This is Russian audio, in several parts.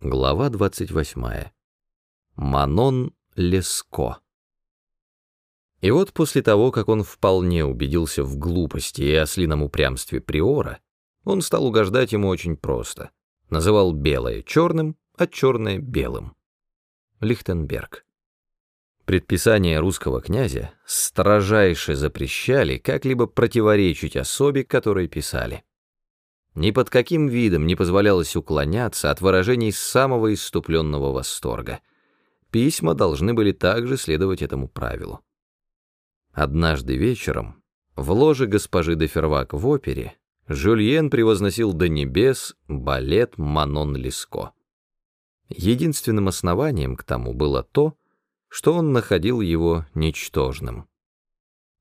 Глава 28. Манон Леско. И вот после того, как он вполне убедился в глупости и ослином упрямстве Приора, он стал угождать ему очень просто. Называл белое черным, а черное белым. Лихтенберг. Предписания русского князя строжайше запрещали как-либо противоречить особе, которой писали. Ни под каким видом не позволялось уклоняться от выражений самого иступленного восторга. Письма должны были также следовать этому правилу. Однажды вечером в ложе госпожи де Фервак в опере Жюльен превозносил до небес балет «Манон Леско». Единственным основанием к тому было то, что он находил его ничтожным.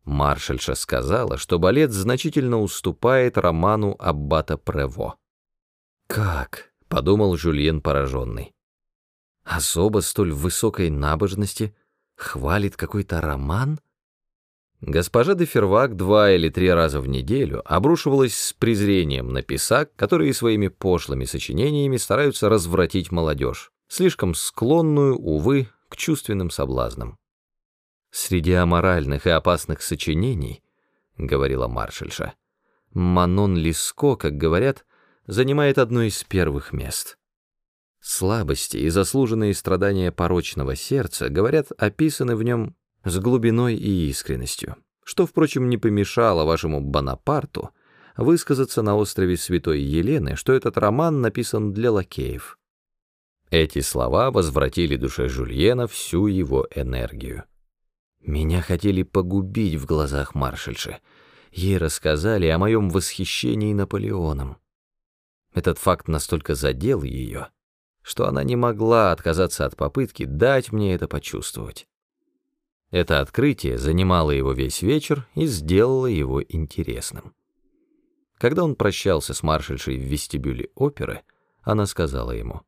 Маршальша сказала, что балет значительно уступает роману Аббата Прево. «Как?» — подумал Жюльен пораженный. «Особо столь высокой набожности хвалит какой-то роман?» Госпожа де Фервак два или три раза в неделю обрушивалась с презрением на писак, которые своими пошлыми сочинениями стараются развратить молодежь, слишком склонную, увы, к чувственным соблазнам. «Среди аморальных и опасных сочинений, — говорила маршальша, — Манон Лиско, как говорят, занимает одно из первых мест. Слабости и заслуженные страдания порочного сердца, говорят, описаны в нем с глубиной и искренностью, что, впрочем, не помешало вашему Бонапарту высказаться на острове Святой Елены, что этот роман написан для лакеев. Эти слова возвратили душе Жульена всю его энергию. Меня хотели погубить в глазах маршальши. Ей рассказали о моем восхищении Наполеоном. Этот факт настолько задел ее, что она не могла отказаться от попытки дать мне это почувствовать. Это открытие занимало его весь вечер и сделало его интересным. Когда он прощался с маршальшей в вестибюле оперы, она сказала ему,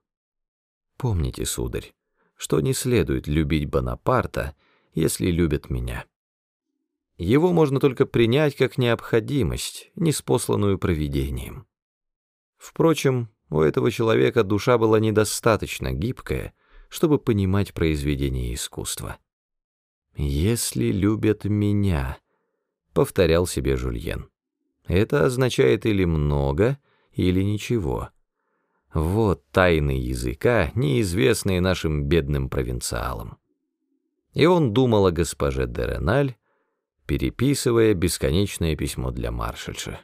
«Помните, сударь, что не следует любить Бонапарта, если любят меня. Его можно только принять как необходимость, неспосланную провидением. Впрочем, у этого человека душа была недостаточно гибкая, чтобы понимать произведение искусства. «Если любят меня», — повторял себе Жульен. «Это означает или много, или ничего». Вот тайны языка, неизвестные нашим бедным провинциалам и он думал о госпоже де Реналь, переписывая бесконечное письмо для маршальши.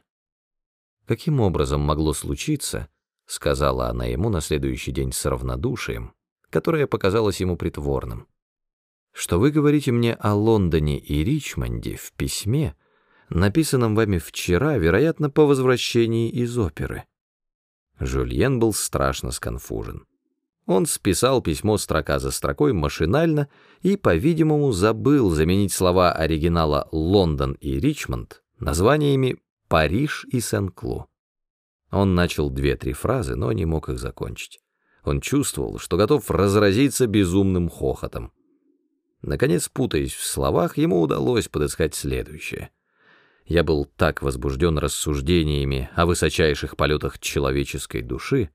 «Каким образом могло случиться, — сказала она ему на следующий день с равнодушием, которое показалось ему притворным, — что вы говорите мне о Лондоне и Ричмонде в письме, написанном вами вчера, вероятно, по возвращении из оперы». Жюльен был страшно сконфужен. Он списал письмо строка за строкой машинально и, по-видимому, забыл заменить слова оригинала «Лондон» и «Ричмонд» названиями «Париж» и «Сен-Клу». Он начал две-три фразы, но не мог их закончить. Он чувствовал, что готов разразиться безумным хохотом. Наконец, путаясь в словах, ему удалось подыскать следующее. Я был так возбужден рассуждениями о высочайших полетах человеческой души,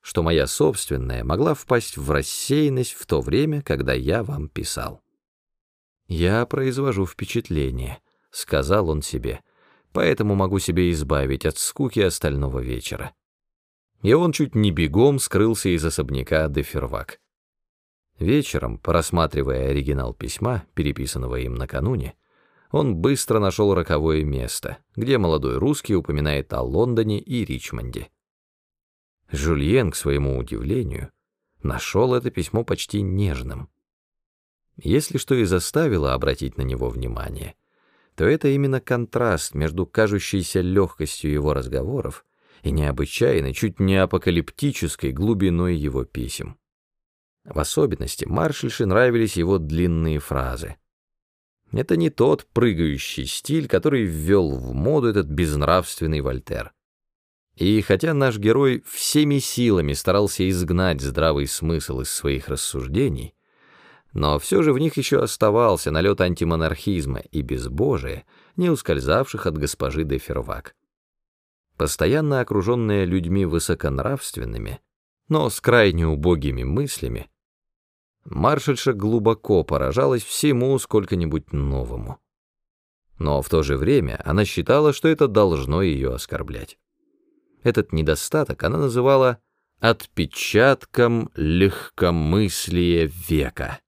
что моя собственная могла впасть в рассеянность в то время, когда я вам писал. «Я произвожу впечатление», — сказал он себе, «поэтому могу себе избавить от скуки остального вечера». И он чуть не бегом скрылся из особняка Дефервак. Вечером, просматривая оригинал письма, переписанного им накануне, он быстро нашел роковое место, где молодой русский упоминает о Лондоне и Ричмонде. Жюльен, к своему удивлению, нашел это письмо почти нежным. Если что и заставило обратить на него внимание, то это именно контраст между кажущейся легкостью его разговоров и необычайной, чуть не апокалиптической глубиной его писем. В особенности маршальше нравились его длинные фразы. Это не тот прыгающий стиль, который ввел в моду этот безнравственный Вольтер. И хотя наш герой всеми силами старался изгнать здравый смысл из своих рассуждений, но все же в них еще оставался налет антимонархизма и безбожия, не ускользавших от госпожи де Фервак. Постоянно окруженная людьми высоконравственными, но с крайне убогими мыслями, маршальша глубоко поражалась всему сколько-нибудь новому. Но в то же время она считала, что это должно ее оскорблять. Этот недостаток она называла «отпечатком легкомыслия века».